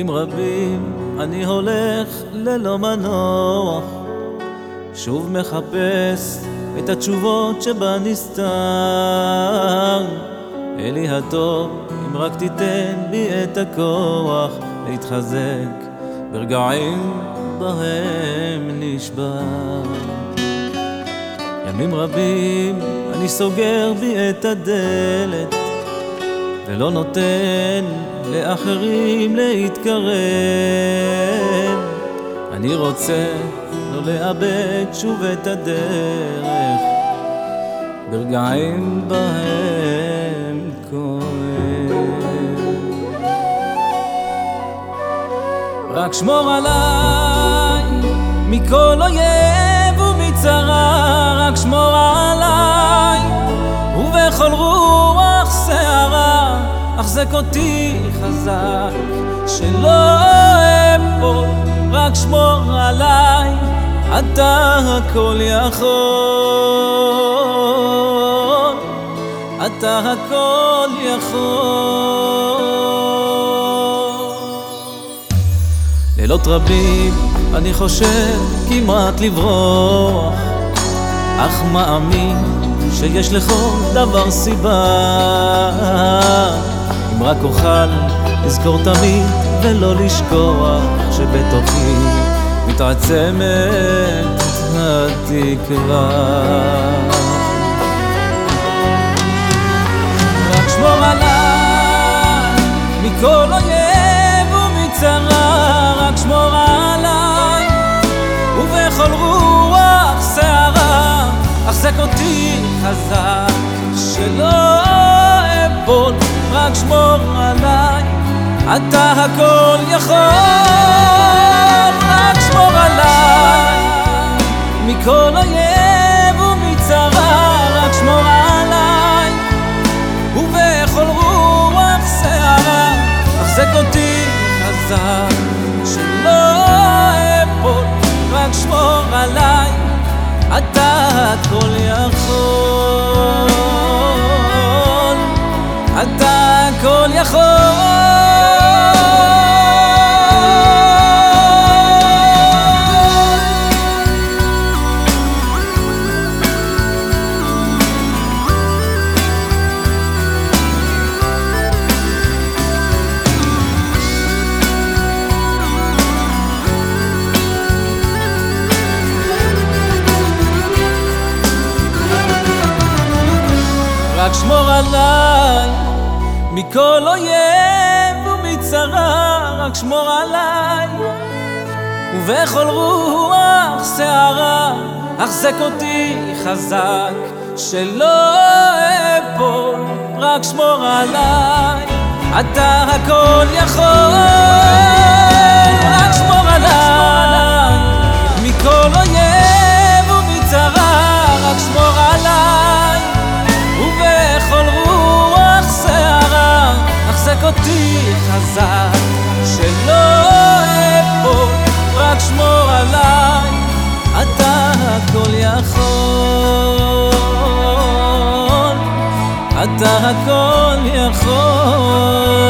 ימים רבים אני הולך ללא מנוח שוב מחפש את התשובות שבנסתר. אלי הטוב, אם רק תיתן בי את הכוח להתחזק ברגעים בהם נשבר. ימים רבים אני סוגר בי את הדלת ולא נותן לאחרים להתקרב. אני רוצה לא לאבד שוב את הדרך. ברגעים בהם כואב. רק שמור עליי מכל אויב ומצרה. רק שמור עליי ובכל רוח החזק אותי חזק שלא אפול רק שמור עליי אתה הכל יכול. אתה הכל יכול. לילות רבים אני חושב כמעט לברוח אך מאמין שיש לכל דבר סיבה. אם רק אוכל לזכור תמיד ולא לשכוח שבתוכי מתעצמת התקווה. רק שמור עליי מכל אויב ומצרה רק שמור החזק אותי חזק שלא אפול רק שמור עליי אתה הכל יכול רק שמור עליי מכל אויב ומצרה, רק שמור עליי. ובכל רוח שערה, החזק אותי חזק שלא אפול, רק שמור עליי. אתה הכל יכול, חזק שלא אפול רק שמור עליי אתה הכל יכול. אתה הכל יכול